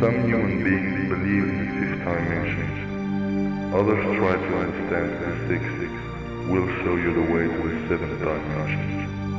Some human beings believe in the fifth dimension. Others try to understand the sixth. We'll show you the way to the seventh dimension.